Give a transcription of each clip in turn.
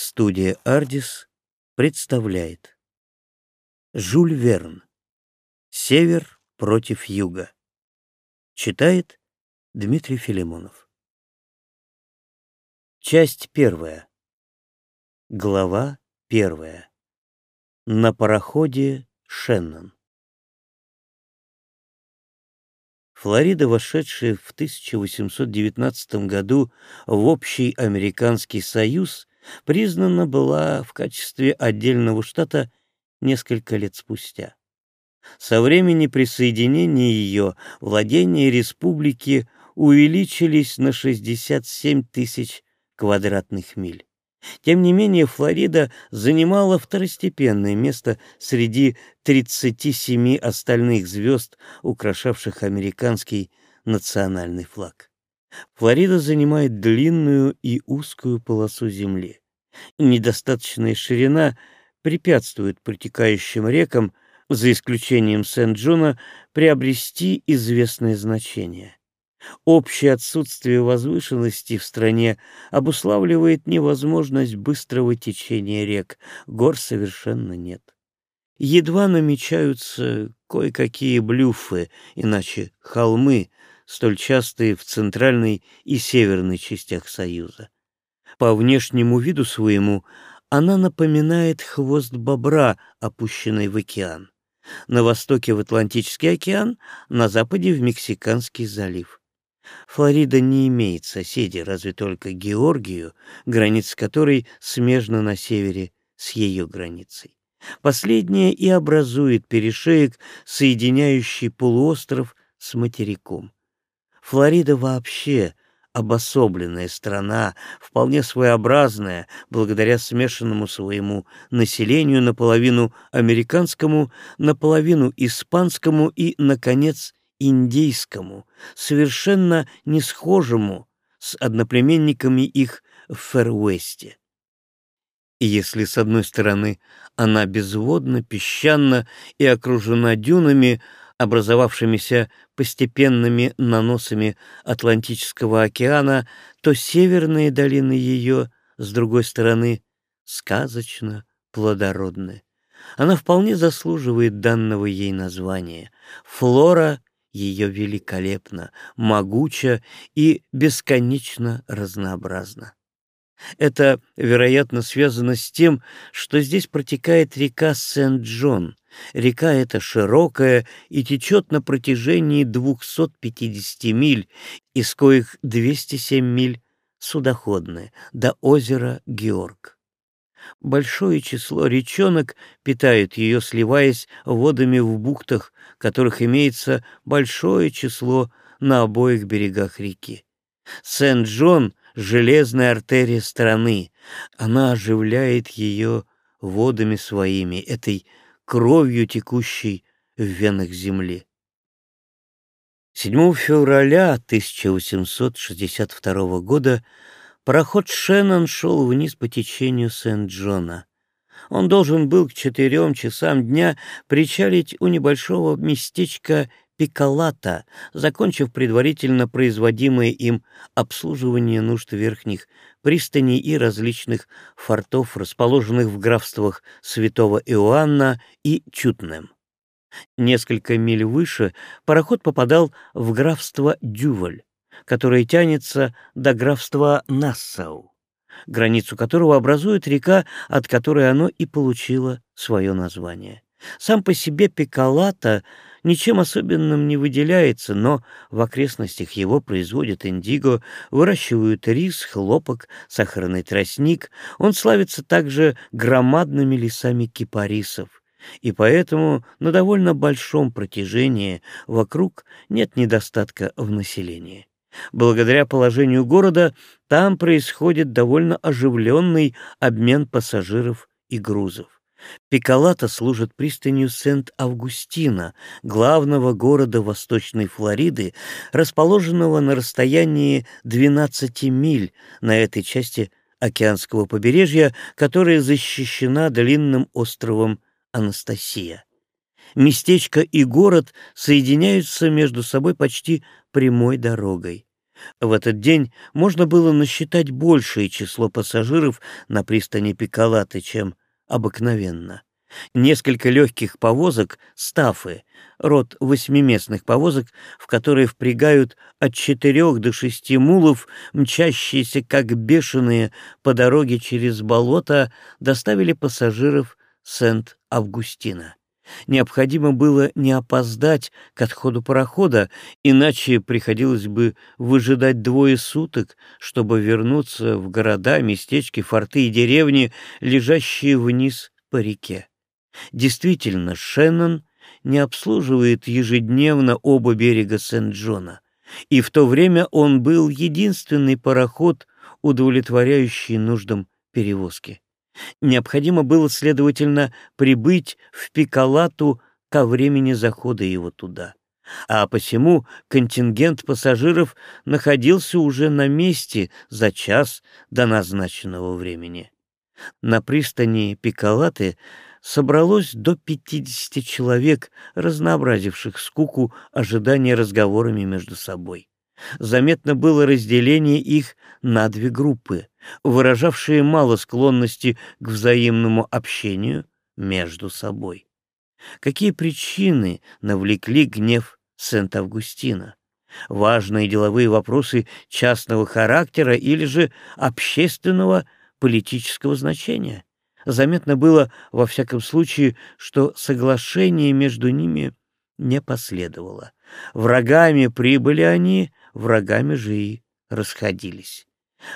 Студия «Ардис» представляет. Жюль Верн. «Север против юга» Читает Дмитрий Филимонов. Часть первая. Глава первая. На пароходе Шеннон. Флорида, вошедшая в 1819 году в Общий Американский Союз, признана была в качестве отдельного штата несколько лет спустя. Со времени присоединения ее владения республики увеличились на 67 тысяч квадратных миль. Тем не менее, Флорида занимала второстепенное место среди 37 остальных звезд, украшавших американский национальный флаг. Флорида занимает длинную и узкую полосу земли. Недостаточная ширина препятствует протекающим рекам, за исключением Сент-Джона, приобрести известное значение. Общее отсутствие возвышенности в стране обуславливает невозможность быстрого течения рек, гор совершенно нет. Едва намечаются кое-какие блюфы, иначе холмы, столь частые в центральной и северной частях Союза. По внешнему виду своему она напоминает хвост бобра, опущенный в океан. На востоке в Атлантический океан, на западе в Мексиканский залив. Флорида не имеет соседей, разве только Георгию, граница которой смежна на севере с ее границей. Последняя и образует перешеек, соединяющий полуостров с материком. Флорида вообще обособленная страна, вполне своеобразная, благодаря смешанному своему населению наполовину американскому, наполовину испанскому и, наконец, индийскому, совершенно не схожему с одноплеменниками их в Фервесте. И если, с одной стороны, она безводна, песчана и окружена дюнами, образовавшимися постепенными наносами Атлантического океана, то северные долины ее, с другой стороны, сказочно плодородны. Она вполне заслуживает данного ей названия. Флора ее великолепна, могуча и бесконечно разнообразна. Это, вероятно, связано с тем, что здесь протекает река Сент-Джон. Река эта широкая и течет на протяжении 250 миль, из коих 207 миль судоходные, до озера Георг. Большое число речонок питают ее, сливаясь водами в бухтах, которых имеется большое число на обоих берегах реки. Сент-Джон железная артерия страны. Она оживляет ее водами своими, этой кровью, текущей в венах земли. 7 февраля 1862 года пароход «Шеннон» шел вниз по течению Сент-Джона. Он должен был к четырем часам дня причалить у небольшого местечка Пикалата, закончив предварительно производимое им обслуживание нужд верхних пристаней и различных фортов, расположенных в графствах Святого Иоанна и Чутнем. Несколько миль выше пароход попадал в графство Дюваль, которое тянется до графства Нассау, границу которого образует река, от которой оно и получило свое название. Сам по себе Пикалата — ничем особенным не выделяется, но в окрестностях его производят индиго, выращивают рис, хлопок, сахарный тростник. Он славится также громадными лесами кипарисов. И поэтому на довольно большом протяжении вокруг нет недостатка в населении. Благодаря положению города там происходит довольно оживленный обмен пассажиров и грузов. Пикалата служит пристанью Сент-Августина, главного города Восточной Флориды, расположенного на расстоянии 12 миль на этой части океанского побережья, которая защищена длинным островом Анастасия. Местечко и город соединяются между собой почти прямой дорогой. В этот день можно было насчитать большее число пассажиров на пристани Пикалаты, чем обыкновенно. Несколько легких повозок «Стафы», род восьмиместных повозок, в которые впрягают от четырех до шести мулов, мчащиеся как бешеные по дороге через болото, доставили пассажиров Сент-Августина. Необходимо было не опоздать к отходу парохода, иначе приходилось бы выжидать двое суток, чтобы вернуться в города, местечки, форты и деревни, лежащие вниз по реке. Действительно, Шеннон не обслуживает ежедневно оба берега Сент-Джона, и в то время он был единственный пароход, удовлетворяющий нуждам перевозки. Необходимо было, следовательно, прибыть в Пикалату ко времени захода его туда. А посему контингент пассажиров находился уже на месте за час до назначенного времени. На пристани Пикалаты собралось до 50 человек, разнообразивших скуку ожидания разговорами между собой. Заметно было разделение их на две группы, выражавшие мало склонности к взаимному общению между собой. Какие причины навлекли гнев Сент-Августина? Важные деловые вопросы частного характера или же общественного политического значения? Заметно было, во всяком случае, что соглашение между ними не последовало. Врагами прибыли они, врагами же и расходились.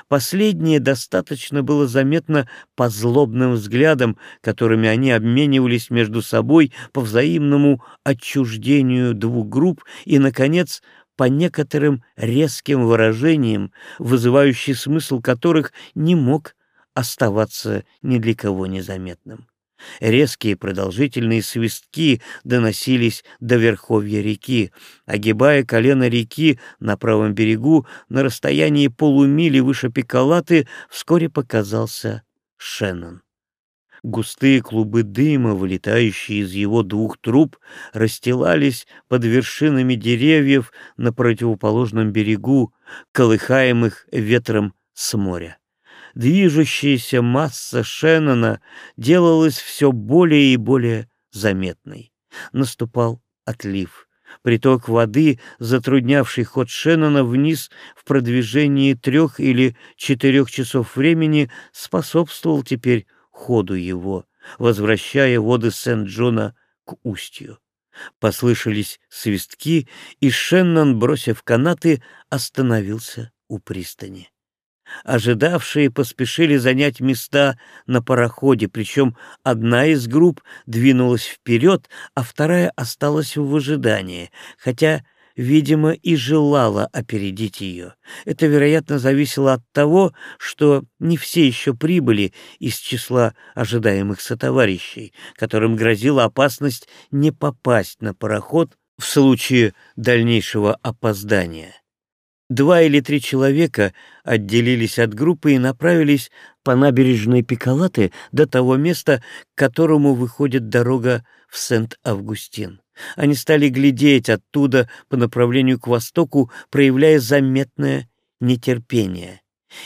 Последнее достаточно было заметно по злобным взглядам, которыми они обменивались между собой по взаимному отчуждению двух групп и, наконец, по некоторым резким выражениям, вызывающий смысл которых не мог оставаться ни для кого незаметным. Резкие продолжительные свистки доносились до верховья реки. Огибая колено реки на правом берегу, на расстоянии полумили выше Пикалаты, вскоре показался Шеннон. Густые клубы дыма, вылетающие из его двух труб, расстилались под вершинами деревьев на противоположном берегу, колыхаемых ветром с моря движущаяся масса Шеннона делалась все более и более заметной. Наступал отлив. Приток воды, затруднявший ход Шеннона вниз в продвижении трех или четырех часов времени, способствовал теперь ходу его, возвращая воды Сент-Джона к устью. Послышались свистки, и Шеннон, бросив канаты, остановился у пристани. Ожидавшие поспешили занять места на пароходе, причем одна из групп двинулась вперед, а вторая осталась в ожидании, хотя, видимо, и желала опередить ее. Это, вероятно, зависело от того, что не все еще прибыли из числа ожидаемых сотоварищей, которым грозила опасность не попасть на пароход в случае дальнейшего опоздания. Два или три человека отделились от группы и направились по набережной Пикалаты до того места, к которому выходит дорога в Сент-Августин. Они стали глядеть оттуда по направлению к востоку, проявляя заметное нетерпение.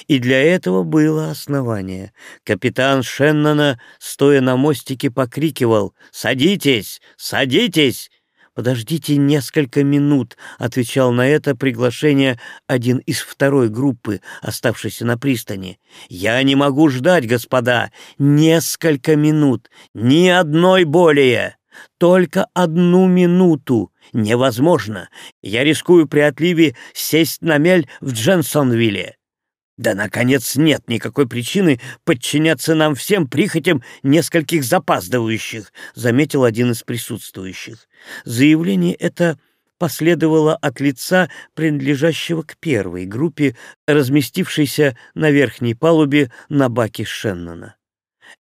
И для этого было основание. Капитан Шеннона, стоя на мостике, покрикивал «Садитесь! Садитесь! «Подождите несколько минут», — отвечал на это приглашение один из второй группы, оставшейся на пристани. «Я не могу ждать, господа, несколько минут, ни одной более, только одну минуту. Невозможно. Я рискую при отливе сесть на мель в Дженсонвилле. Да, наконец, нет никакой причины подчиняться нам всем прихотям нескольких запаздывающих, заметил один из присутствующих. Заявление это последовало от лица, принадлежащего к первой группе, разместившейся на верхней палубе на баке Шеннона.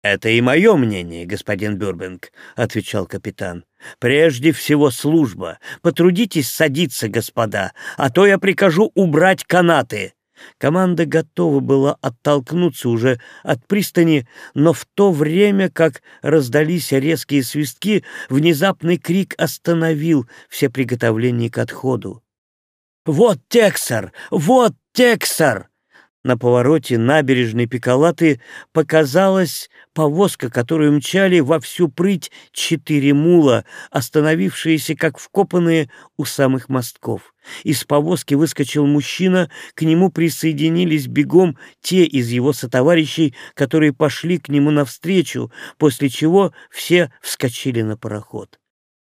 «Это и мое мнение, господин Бюрбинг», — отвечал капитан. «Прежде всего служба. Потрудитесь садиться, господа, а то я прикажу убрать канаты». Команда готова была оттолкнуться уже от пристани, но в то время, как раздались резкие свистки, внезапный крик остановил все приготовления к отходу. «Вот Тексар! Вот Тексар!» На повороте набережной Пикалаты показалась повозка, которую мчали во всю прыть четыре мула, остановившиеся как вкопанные у самых мостков. Из повозки выскочил мужчина, к нему присоединились бегом те из его сотоварищей, которые пошли к нему навстречу, после чего все вскочили на пароход.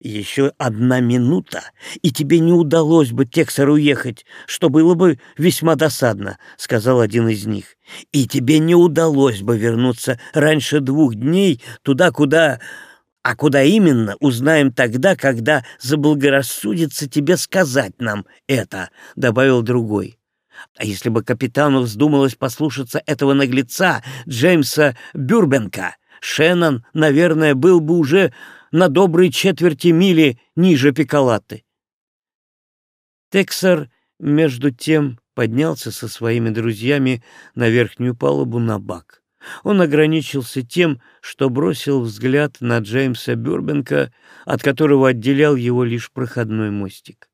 Еще одна минута, и тебе не удалось бы, Тексер, уехать, что было бы весьма досадно, — сказал один из них. И тебе не удалось бы вернуться раньше двух дней туда, куда... А куда именно, узнаем тогда, когда заблагорассудится тебе сказать нам это, — добавил другой. А если бы капитану вздумалось послушаться этого наглеца, Джеймса Бюрбенка, Шеннон, наверное, был бы уже на доброй четверти мили ниже Пикалаты. Тексер, между тем, поднялся со своими друзьями на верхнюю палубу на бак. Он ограничился тем, что бросил взгляд на Джеймса Бюрбенка, от которого отделял его лишь проходной мостик.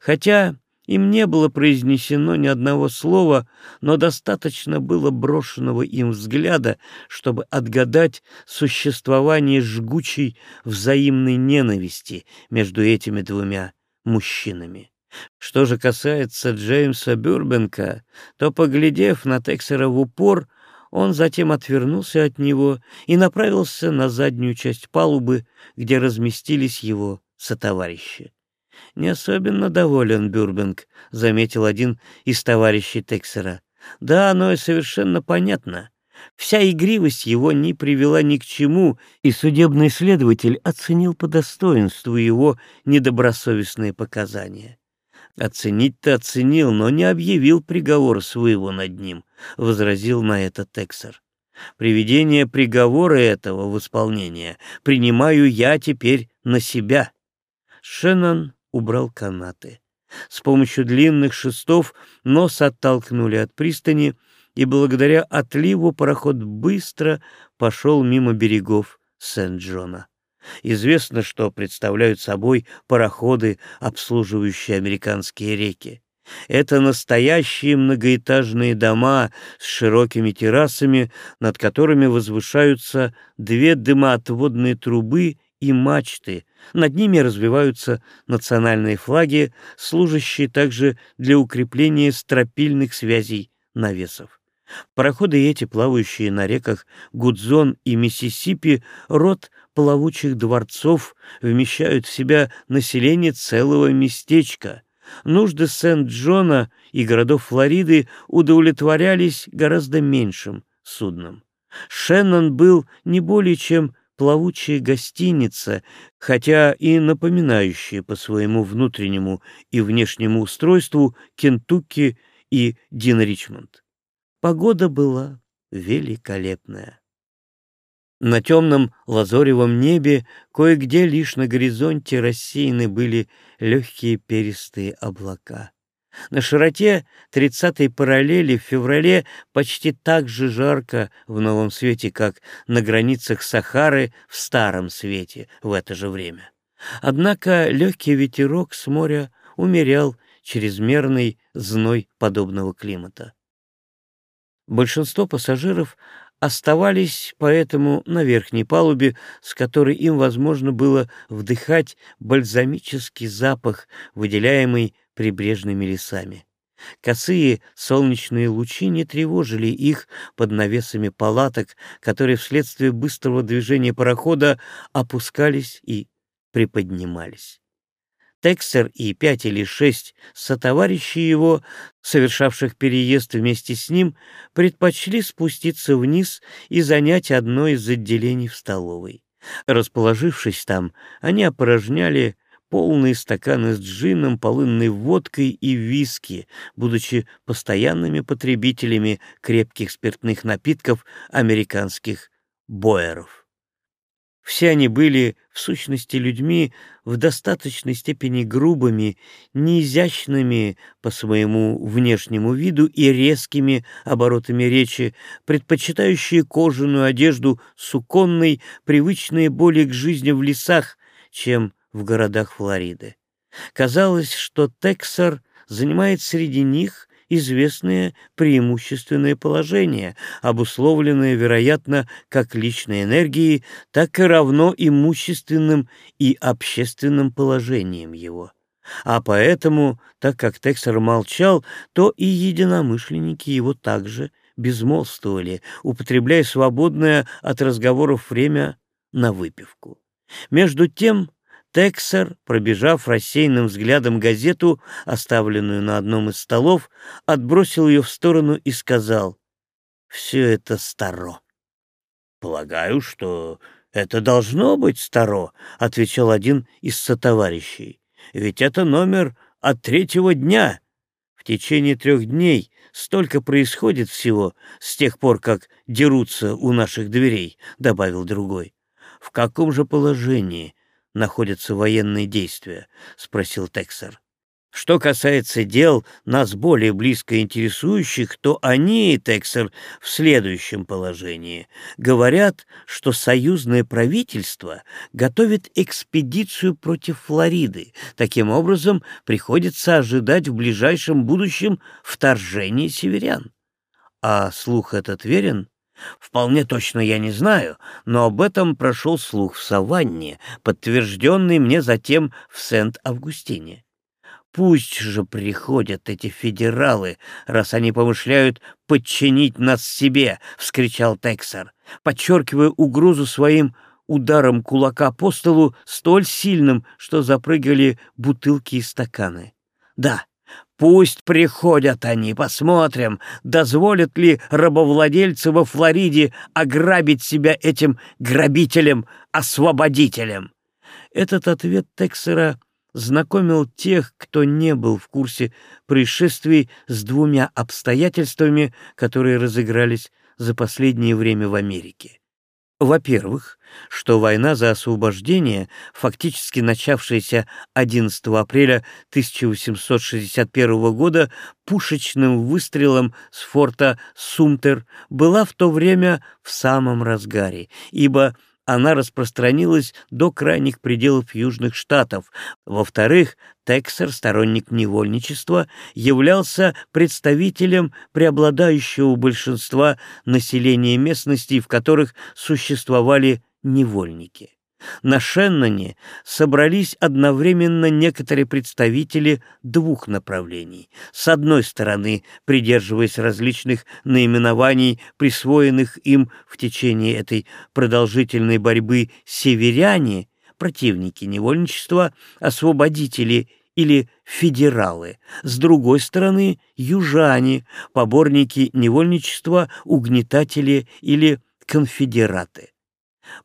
Хотя им не было произнесено ни одного слова, но достаточно было брошенного им взгляда, чтобы отгадать существование жгучей взаимной ненависти между этими двумя мужчинами. Что же касается Джеймса Бюрбенка, то, поглядев на Тексера в упор, он затем отвернулся от него и направился на заднюю часть палубы, где разместились его сотоварищи. «Не особенно доволен Бюрбинг», — заметил один из товарищей Тексера. «Да, оно и совершенно понятно. Вся игривость его не привела ни к чему, и судебный следователь оценил по достоинству его недобросовестные показания». «Оценить-то оценил, но не объявил приговор своего над ним», — возразил на это Тексер. «Приведение приговора этого в исполнение принимаю я теперь на себя». Шеннон убрал канаты. С помощью длинных шестов нос оттолкнули от пристани, и благодаря отливу пароход быстро пошел мимо берегов Сент-Джона. Известно, что представляют собой пароходы, обслуживающие американские реки. Это настоящие многоэтажные дома с широкими террасами, над которыми возвышаются две дымоотводные трубы и мачты, над ними развиваются национальные флаги, служащие также для укрепления стропильных связей навесов. Пароходы эти, плавающие на реках Гудзон и Миссисипи, род плавучих дворцов, вмещают в себя население целого местечка. Нужды Сент-Джона и городов Флориды удовлетворялись гораздо меньшим судном. Шеннон был не более чем плавучая гостиница, хотя и напоминающая по своему внутреннему и внешнему устройству Кентукки и Дин Ричмонд. Погода была великолепная. На темном лазоревом небе кое-где лишь на горизонте рассеяны были легкие перистые облака. На широте 30-й параллели в феврале почти так же жарко в новом свете, как на границах Сахары в старом свете в это же время. Однако легкий ветерок с моря умерял чрезмерный зной подобного климата. Большинство пассажиров оставались поэтому на верхней палубе, с которой им возможно было вдыхать бальзамический запах, выделяемый прибрежными лесами. Косые солнечные лучи не тревожили их под навесами палаток, которые вследствие быстрого движения парохода опускались и приподнимались. Тексер и пять или шесть сотоварищей его, совершавших переезд вместе с ним, предпочли спуститься вниз и занять одно из отделений в столовой. Расположившись там, они опорожняли полные стаканы с джином, полынной водкой и виски, будучи постоянными потребителями крепких спиртных напитков американских боеров. Все они были, в сущности, людьми в достаточной степени грубыми, неизящными по своему внешнему виду и резкими оборотами речи, предпочитающие кожаную одежду суконной, привычные более к жизни в лесах, чем в городах Флориды. Казалось, что Тексар занимает среди них известное преимущественное положение, обусловленное, вероятно, как личной энергией, так и равно имущественным и общественным положением его. А поэтому, так как Тексер молчал, то и единомышленники его также безмолвствовали, употребляя свободное от разговоров время на выпивку. Между тем Тексер, пробежав рассеянным взглядом газету, оставленную на одном из столов, отбросил ее в сторону и сказал, «Все это старо». «Полагаю, что это должно быть старо», — отвечал один из сотоварищей. «Ведь это номер от третьего дня. В течение трех дней столько происходит всего с тех пор, как дерутся у наших дверей», — добавил другой. «В каком же положении находятся военные действия?» — спросил Тексер. Что касается дел, нас более близко интересующих, то они, Тексер, в следующем положении. Говорят, что союзное правительство готовит экспедицию против Флориды. Таким образом, приходится ожидать в ближайшем будущем вторжения северян. А слух этот верен? Вполне точно я не знаю, но об этом прошел слух в Саванне, подтвержденный мне затем в Сент-Августине. Пусть же приходят эти федералы, раз они помышляют подчинить нас себе, — вскричал Тексер, подчеркивая угрозу своим ударом кулака по столу столь сильным, что запрыгали бутылки и стаканы. Да, Пусть приходят они, посмотрим, дозволят ли рабовладельцы во Флориде ограбить себя этим грабителем-освободителем. Этот ответ Тексера знакомил тех, кто не был в курсе происшествий с двумя обстоятельствами, которые разыгрались за последнее время в Америке. Во-первых, что война за освобождение, фактически начавшаяся 11 апреля 1861 года пушечным выстрелом с форта Сумтер, была в то время в самом разгаре, ибо она распространилась до крайних пределов Южных Штатов. Во-вторых, Тексер, сторонник невольничества, являлся представителем преобладающего большинства населения местностей, в которых существовали невольники. На Шенноне собрались одновременно некоторые представители двух направлений. С одной стороны, придерживаясь различных наименований, присвоенных им в течение этой продолжительной борьбы северяне, противники невольничества, освободители или федералы, с другой стороны южане, поборники невольничества, угнетатели или конфедераты.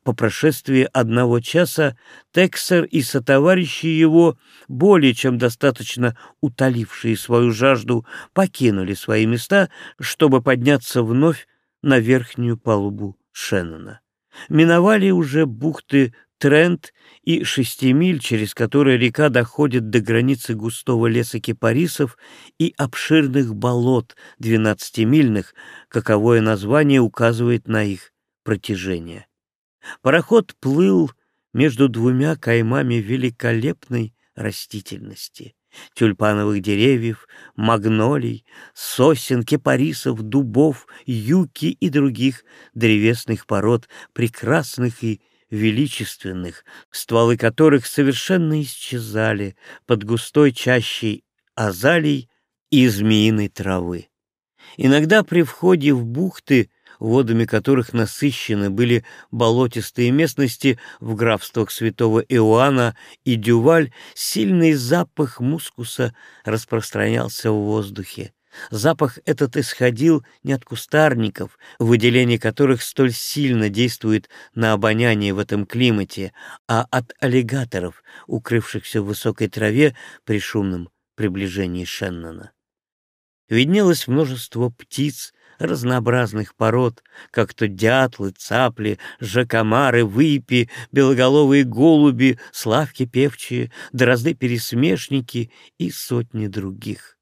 По прошествии одного часа Тексер и сотоварищи его, более чем достаточно утолившие свою жажду, покинули свои места, чтобы подняться вновь на верхнюю палубу Шеннона. Миновали уже бухты Трент и шести миль, через которые река доходит до границы густого леса кипарисов и обширных болот двенадцатимильных, каковое название указывает на их протяжение. Пароход плыл между двумя каймами великолепной растительности тюльпановых деревьев, магнолий, сосен, кипарисов, дубов, юки и других древесных пород, прекрасных и величественных, стволы которых совершенно исчезали под густой чащей азалий и змеиной травы. Иногда при входе в бухты водами которых насыщены были болотистые местности в графствах святого Иоанна и Дюваль, сильный запах мускуса распространялся в воздухе. Запах этот исходил не от кустарников, выделение которых столь сильно действует на обоняние в этом климате, а от аллигаторов, укрывшихся в высокой траве при шумном приближении Шеннона. Виднелось множество птиц, разнообразных пород, как то дятлы, цапли, жакомары, выпи, белоголовые голуби, славки певчие, дрозды-пересмешники и сотни других.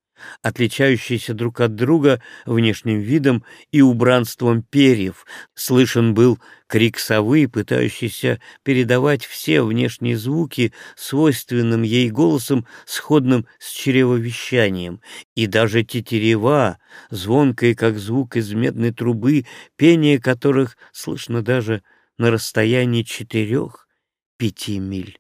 Отличающиеся друг от друга внешним видом и убранством перьев. Слышен был крик совы, пытающийся передавать все внешние звуки свойственным ей голосом, сходным с чревовещанием, и даже тетерева, звонкая, как звук из медной трубы, пение которых слышно даже на расстоянии четырех-пяти миль.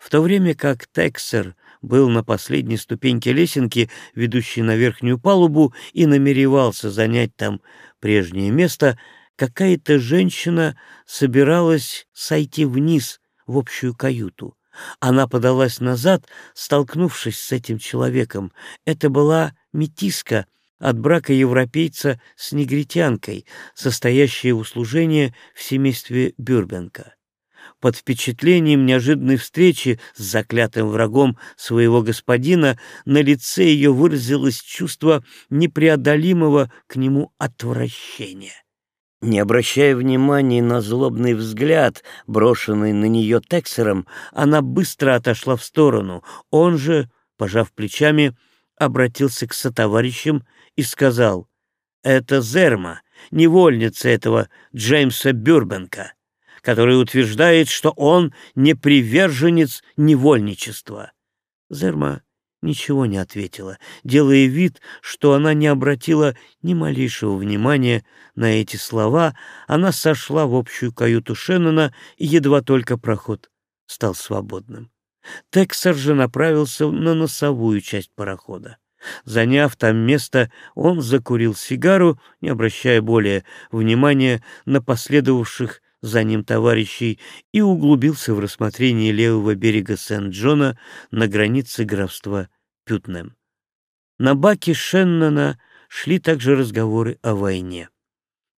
В то время как Тексер был на последней ступеньке лесенки, ведущей на верхнюю палубу, и намеревался занять там прежнее место, какая-то женщина собиралась сойти вниз в общую каюту. Она подалась назад, столкнувшись с этим человеком. Это была метиска от брака европейца с негритянкой, состоящая в служении в семействе Бюрбенка под впечатлением неожиданной встречи с заклятым врагом своего господина, на лице ее выразилось чувство непреодолимого к нему отвращения. Не обращая внимания на злобный взгляд, брошенный на нее Тексером, она быстро отошла в сторону. Он же, пожав плечами, обратился к сотоварищам и сказал, «Это Зерма, невольница этого Джеймса Бюрбенка который утверждает, что он не приверженец невольничества. Зерма ничего не ответила, делая вид, что она не обратила ни малейшего внимания на эти слова, она сошла в общую каюту Шеннона, и едва только проход стал свободным. Тексер же направился на носовую часть парохода. Заняв там место, он закурил сигару, не обращая более внимания на последовавших за ним товарищей и углубился в рассмотрение левого берега Сент-Джона на границе графства Пютнем. На баке Шеннона шли также разговоры о войне.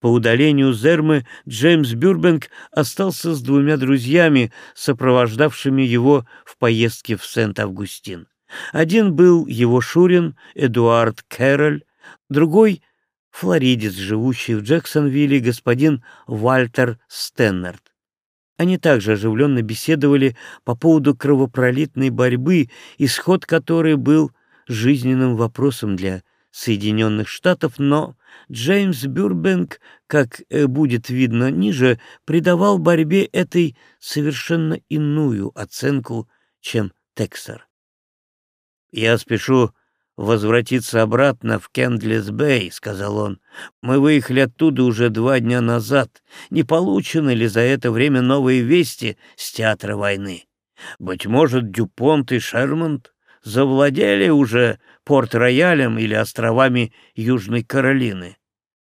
По удалению Зермы Джеймс Бюрбенг остался с двумя друзьями, сопровождавшими его в поездке в Сент-Августин. Один был его шурин Эдуард Кэрроль, другой — флоридец, живущий в Джексонвилле, господин Вальтер Стеннерт. Они также оживленно беседовали по поводу кровопролитной борьбы, исход которой был жизненным вопросом для Соединенных Штатов, но Джеймс Бюрбенг, как э, будет видно ниже, придавал борьбе этой совершенно иную оценку, чем Тексер. «Я спешу возвратиться обратно в Кендлис-Бэй», — сказал он. «Мы выехали оттуда уже два дня назад. Не получены ли за это время новые вести с театра войны? Быть может, Дюпонт и Шермонт завладели уже Порт-Роялем или островами Южной Каролины?»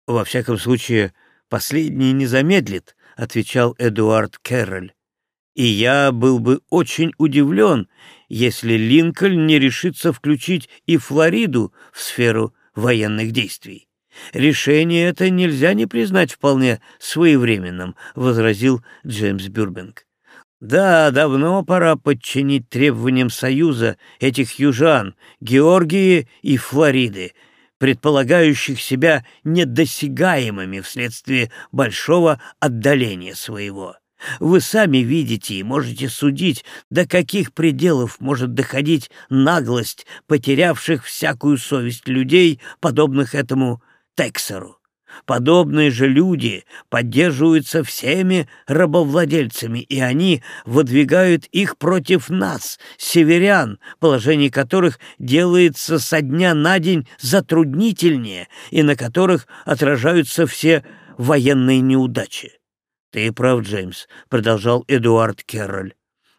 «Во всяком случае, последний не замедлит», — отвечал Эдуард Кэрроль. «И я был бы очень удивлен, если Линкольн не решится включить и Флориду в сферу военных действий. «Решение это нельзя не признать вполне своевременным», — возразил Джеймс Бюрбинг. «Да, давно пора подчинить требованиям Союза этих южан, Георгии и Флориды, предполагающих себя недосягаемыми вследствие большого отдаления своего. Вы сами видите и можете судить, до каких пределов может доходить наглость потерявших всякую совесть людей, подобных этому Тексеру. Подобные же люди поддерживаются всеми рабовладельцами, и они выдвигают их против нас, северян, положение которых делается со дня на день затруднительнее и на которых отражаются все военные неудачи. «Ты прав, Джеймс», — продолжал Эдуард Керроль.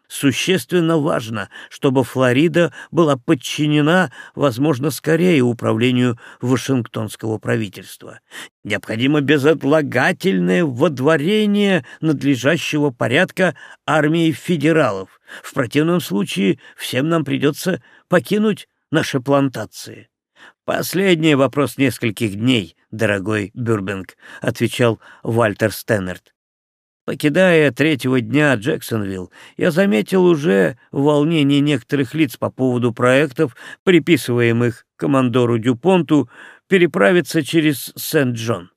«Существенно важно, чтобы Флорида была подчинена, возможно, скорее управлению Вашингтонского правительства. Необходимо безотлагательное водворение надлежащего порядка армии федералов. В противном случае всем нам придется покинуть наши плантации». «Последний вопрос нескольких дней, дорогой Бюрбинг», — отвечал Вальтер Стеннерт. Покидая третьего дня Джексонвилл, я заметил уже волнение некоторых лиц по поводу проектов, приписываемых командору Дюпонту, переправиться через Сент-Джон.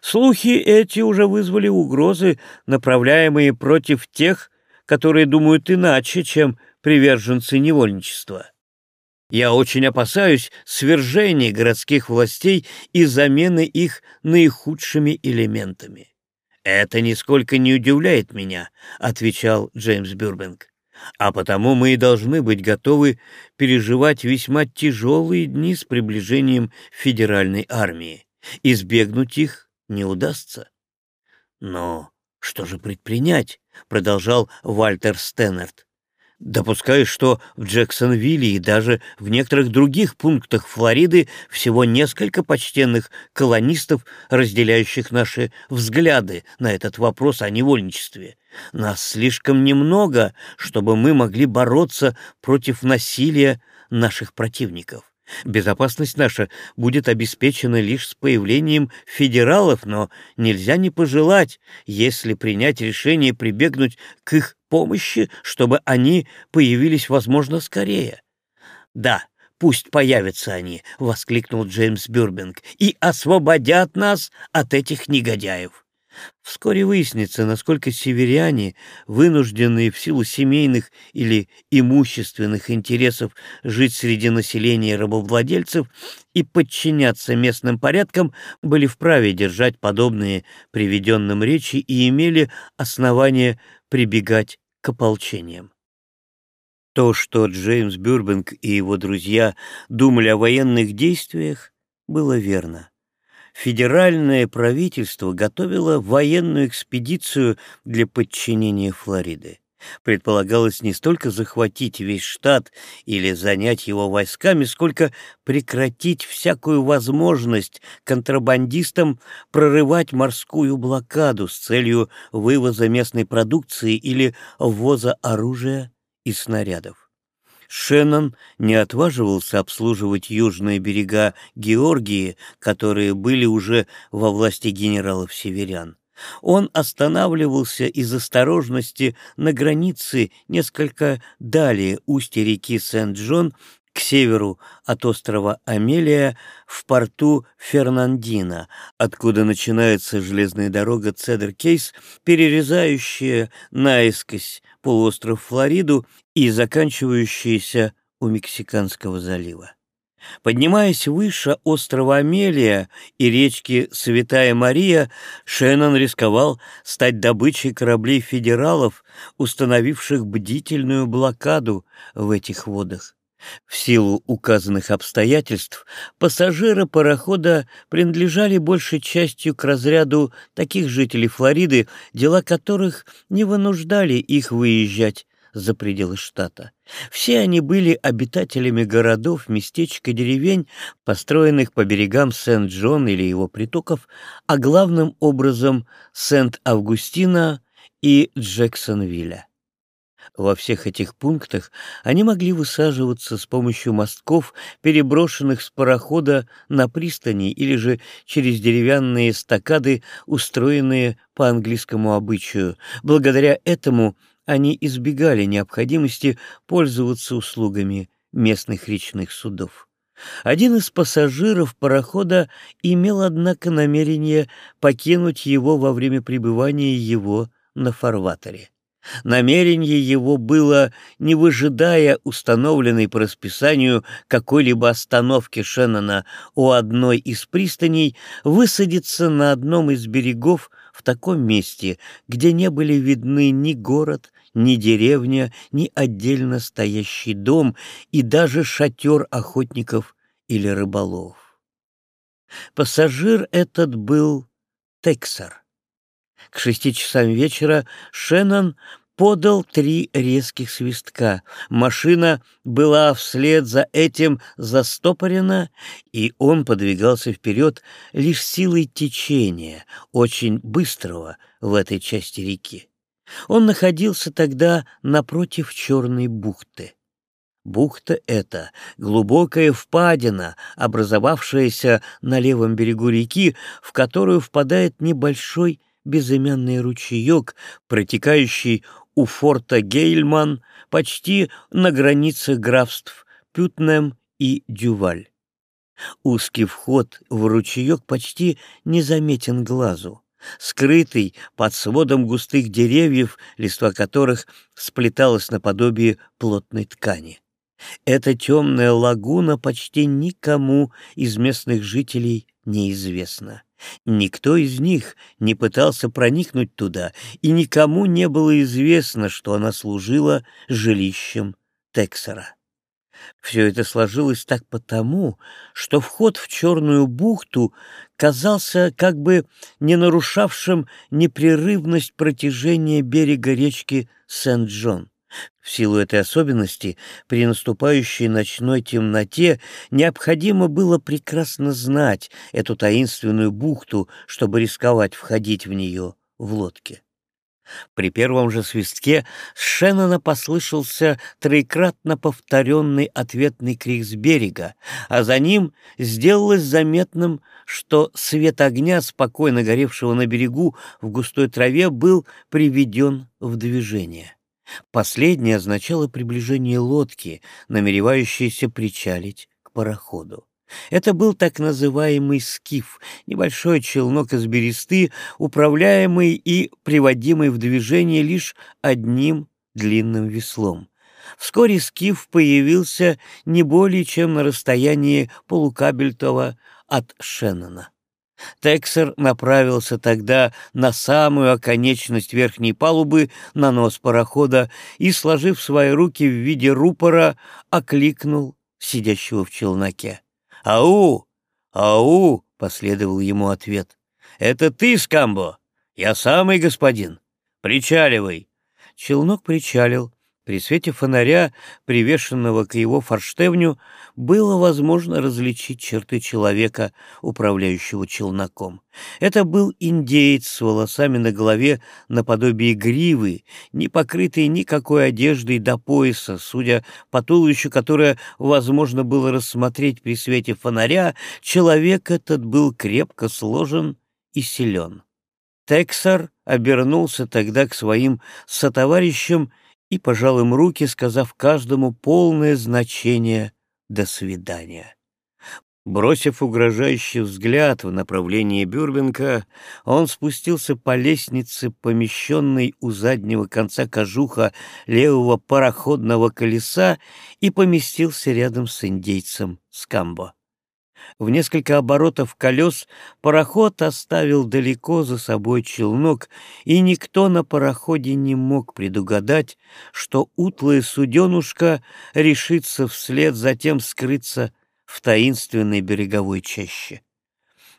Слухи эти уже вызвали угрозы, направляемые против тех, которые думают иначе, чем приверженцы невольничества. Я очень опасаюсь свержения городских властей и замены их наихудшими элементами. «Это нисколько не удивляет меня», — отвечал Джеймс Бюрбенг. «А потому мы и должны быть готовы переживать весьма тяжелые дни с приближением федеральной армии. Избегнуть их не удастся». «Но что же предпринять?» — продолжал Вальтер Стэннерт. Допускаю, что в Джексонвилле и даже в некоторых других пунктах Флориды всего несколько почтенных колонистов, разделяющих наши взгляды на этот вопрос о невольничестве. Нас слишком немного, чтобы мы могли бороться против насилия наших противников. Безопасность наша будет обеспечена лишь с появлением федералов, но нельзя не пожелать, если принять решение прибегнуть к их помощи, чтобы они появились, возможно, скорее. «Да, пусть появятся они», — воскликнул Джеймс Бюрбинг, «и освободят нас от этих негодяев». Вскоре выяснится, насколько северяне, вынужденные в силу семейных или имущественных интересов жить среди населения рабовладельцев и подчиняться местным порядкам, были вправе держать подобные приведенным речи и имели основания прибегать к ополчениям. То, что Джеймс Бюрбинг и его друзья думали о военных действиях, было верно федеральное правительство готовило военную экспедицию для подчинения Флориды. Предполагалось не столько захватить весь штат или занять его войсками, сколько прекратить всякую возможность контрабандистам прорывать морскую блокаду с целью вывоза местной продукции или ввоза оружия и снарядов. Шеннон не отваживался обслуживать южные берега Георгии, которые были уже во власти генералов-северян. Он останавливался из осторожности на границе несколько далее устья реки Сент-Джон к северу от острова Амелия в порту Фернандина, откуда начинается железная дорога Цедр-Кейс, перерезающая наискось полуостров Флориду и заканчивающаяся у Мексиканского залива. Поднимаясь выше острова Амелия и речки Святая Мария, Шеннон рисковал стать добычей кораблей федералов, установивших бдительную блокаду в этих водах. В силу указанных обстоятельств пассажиры парохода принадлежали большей частью к разряду таких жителей Флориды, дела которых не вынуждали их выезжать за пределы штата. Все они были обитателями городов, местечек и деревень, построенных по берегам Сент-Джон или его притоков, а главным образом Сент-Августина и Джексонвилля. Во всех этих пунктах они могли высаживаться с помощью мостков, переброшенных с парохода на пристани или же через деревянные эстакады, устроенные по английскому обычаю. Благодаря этому они избегали необходимости пользоваться услугами местных речных судов. Один из пассажиров парохода имел, однако, намерение покинуть его во время пребывания его на фарватере. Намерение его было, не выжидая установленной по расписанию какой-либо остановки Шеннона у одной из пристаней, высадиться на одном из берегов в таком месте, где не были видны ни город, ни деревня, ни отдельно стоящий дом и даже шатер охотников или рыболов. Пассажир этот был Тексер. К шести часам вечера Шеннон подал три резких свистка. Машина была вслед за этим застопорена, и он подвигался вперед лишь силой течения, очень быстрого в этой части реки. Он находился тогда напротив Черной бухты. Бухта эта — глубокая впадина, образовавшаяся на левом берегу реки, в которую впадает небольшой безымянный ручеек, протекающий у форта Гейльман почти на границе графств Пютнем и Дюваль. Узкий вход в ручеек почти незаметен глазу, скрытый под сводом густых деревьев, листва которых сплеталось наподобие плотной ткани. Эта темная лагуна почти никому из местных жителей неизвестна. Никто из них не пытался проникнуть туда, и никому не было известно, что она служила жилищем Тексера. Все это сложилось так потому, что вход в Черную бухту казался как бы не нарушавшим непрерывность протяжения берега речки Сент-Джон. В силу этой особенности, при наступающей ночной темноте необходимо было прекрасно знать эту таинственную бухту, чтобы рисковать входить в нее в лодке. При первом же свистке с Шеннона послышался троекратно повторенный ответный крик с берега, а за ним сделалось заметным, что свет огня, спокойно горевшего на берегу в густой траве, был приведен в движение. Последнее означало приближение лодки, намеревающейся причалить к пароходу. Это был так называемый скиф, небольшой челнок из бересты, управляемый и приводимый в движение лишь одним длинным веслом. Вскоре скиф появился не более чем на расстоянии полукабельтова от Шеннона. Тексер направился тогда на самую оконечность верхней палубы, на нос парохода, и, сложив свои руки в виде рупора, окликнул сидящего в челноке. «Ау! Ау!» — последовал ему ответ. «Это ты, Скамбо? Я самый господин. Причаливай!» Челнок причалил. При свете фонаря, привешенного к его форштевню, было возможно различить черты человека, управляющего челноком. Это был индеец с волосами на голове наподобие гривы, не покрытый никакой одеждой до пояса, судя по туловищу, которое возможно было рассмотреть при свете фонаря, человек этот был крепко сложен и силен. Тексар обернулся тогда к своим сотоварищам и пожал им руки, сказав каждому полное значение «до свидания». Бросив угрожающий взгляд в направлении Бюрбенка, он спустился по лестнице, помещенной у заднего конца кожуха левого пароходного колеса, и поместился рядом с индейцем Скамбо. В несколько оборотов колес пароход оставил далеко за собой челнок, и никто на пароходе не мог предугадать, что утлая суденушка решится вслед затем скрыться в таинственной береговой чаще.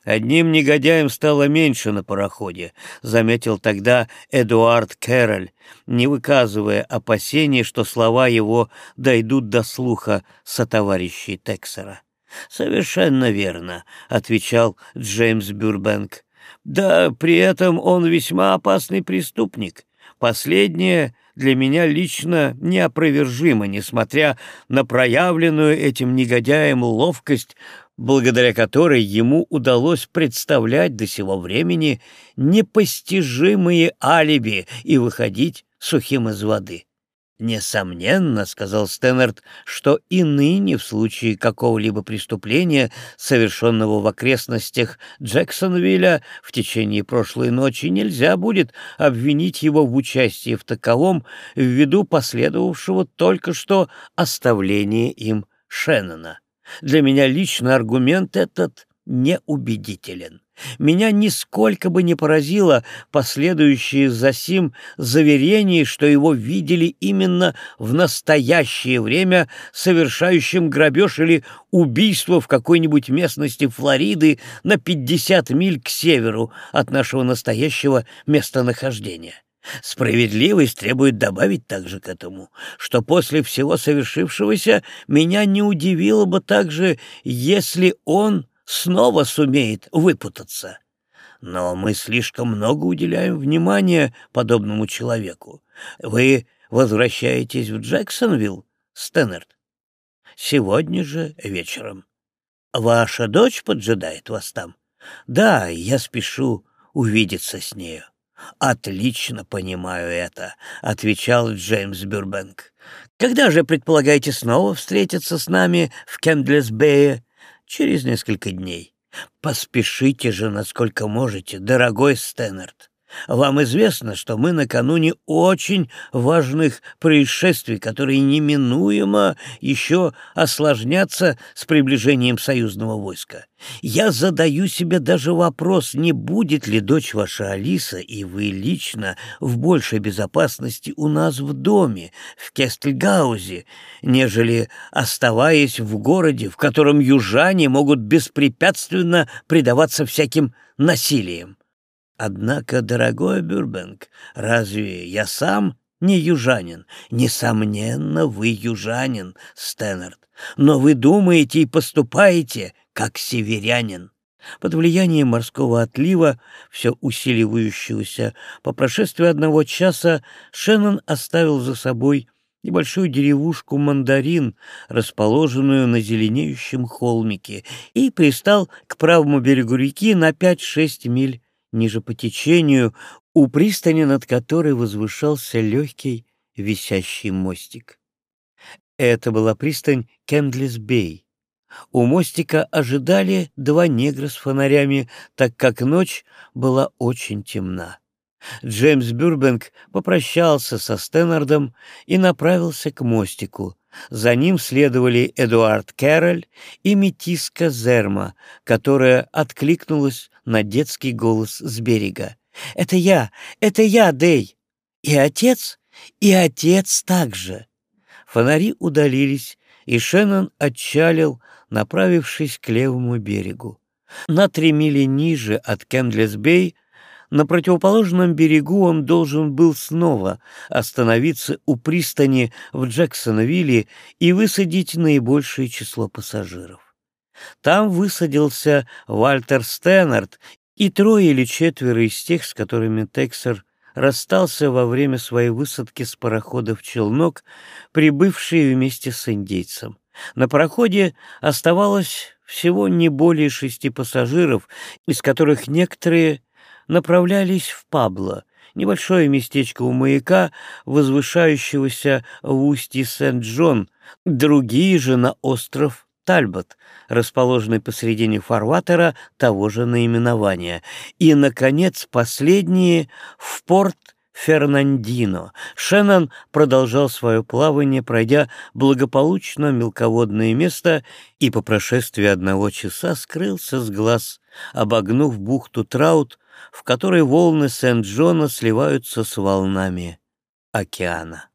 «Одним негодяем стало меньше на пароходе», — заметил тогда Эдуард Кэрроль, не выказывая опасений, что слова его дойдут до слуха сотоварищей Тексера. «Совершенно верно», — отвечал Джеймс Бюрбенк. «Да при этом он весьма опасный преступник. Последнее для меня лично неопровержимо, несмотря на проявленную этим негодяем ловкость, благодаря которой ему удалось представлять до сего времени непостижимые алиби и выходить сухим из воды. «Несомненно, — сказал Стэннерд, — что и ныне в случае какого-либо преступления, совершенного в окрестностях Джексонвилля в течение прошлой ночи, нельзя будет обвинить его в участии в таковом ввиду последовавшего только что оставления им Шеннона. Для меня лично аргумент этот неубедителен. Меня нисколько бы не поразило последующее за сим заверение, что его видели именно в настоящее время совершающим грабеж или убийство в какой-нибудь местности Флориды на 50 миль к северу от нашего настоящего местонахождения. Справедливость требует добавить также к этому, что после всего совершившегося меня не удивило бы также, если он снова сумеет выпутаться. Но мы слишком много уделяем внимания подобному человеку. Вы возвращаетесь в Джексонвилл, Стэннерд? Сегодня же вечером. Ваша дочь поджидает вас там? Да, я спешу увидеться с нею. «Отлично понимаю это», — отвечал Джеймс Бюрбенк. «Когда же предполагаете снова встретиться с нами в Кендлес-Бее?» Через несколько дней. Поспешите же, насколько можете, дорогой Стэннерт. Вам известно, что мы накануне очень важных происшествий, которые неминуемо еще осложнятся с приближением союзного войска. Я задаю себе даже вопрос, не будет ли дочь ваша Алиса и вы лично в большей безопасности у нас в доме, в Кестельгаузе, нежели оставаясь в городе, в котором южане могут беспрепятственно предаваться всяким насилием. Однако, дорогой Бюрбенг, разве я сам не южанин? Несомненно, вы южанин, Стэннерд, но вы думаете и поступаете, как северянин. Под влиянием морского отлива, все усиливающегося, по прошествии одного часа Шеннон оставил за собой небольшую деревушку Мандарин, расположенную на зеленеющем холмике, и пристал к правому берегу реки на пять-шесть миль ниже по течению, у пристани, над которой возвышался легкий висящий мостик. Это была пристань Кендлис-Бей. У мостика ожидали два негра с фонарями, так как ночь была очень темна. Джеймс Бюрбенг попрощался со Стэннардом и направился к мостику. За ним следовали Эдуард Кэрроль и Метиска Зерма, которая откликнулась на детский голос с берега. «Это я! Это я, Дэй! И отец? И отец также!» Фонари удалились, и Шеннон отчалил, направившись к левому берегу. На три мили ниже от Кендлес-Бей на противоположном берегу он должен был снова остановиться у пристани в Джексоновилле и высадить наибольшее число пассажиров. Там высадился Вальтер Стэннард и трое или четверо из тех, с которыми Тексер расстался во время своей высадки с парохода в челнок, прибывшие вместе с индейцем. На пароходе оставалось всего не более шести пассажиров, из которых некоторые направлялись в Пабло, небольшое местечко у маяка, возвышающегося в устье Сент-Джон, другие же на остров Тальбот, расположенный посредине фарватера того же наименования, и, наконец, последние в порт Фернандино. Шеннон продолжал свое плавание, пройдя благополучно мелководное место и по прошествии одного часа скрылся с глаз, обогнув бухту Траут в которой волны Сент-Джона сливаются с волнами океана.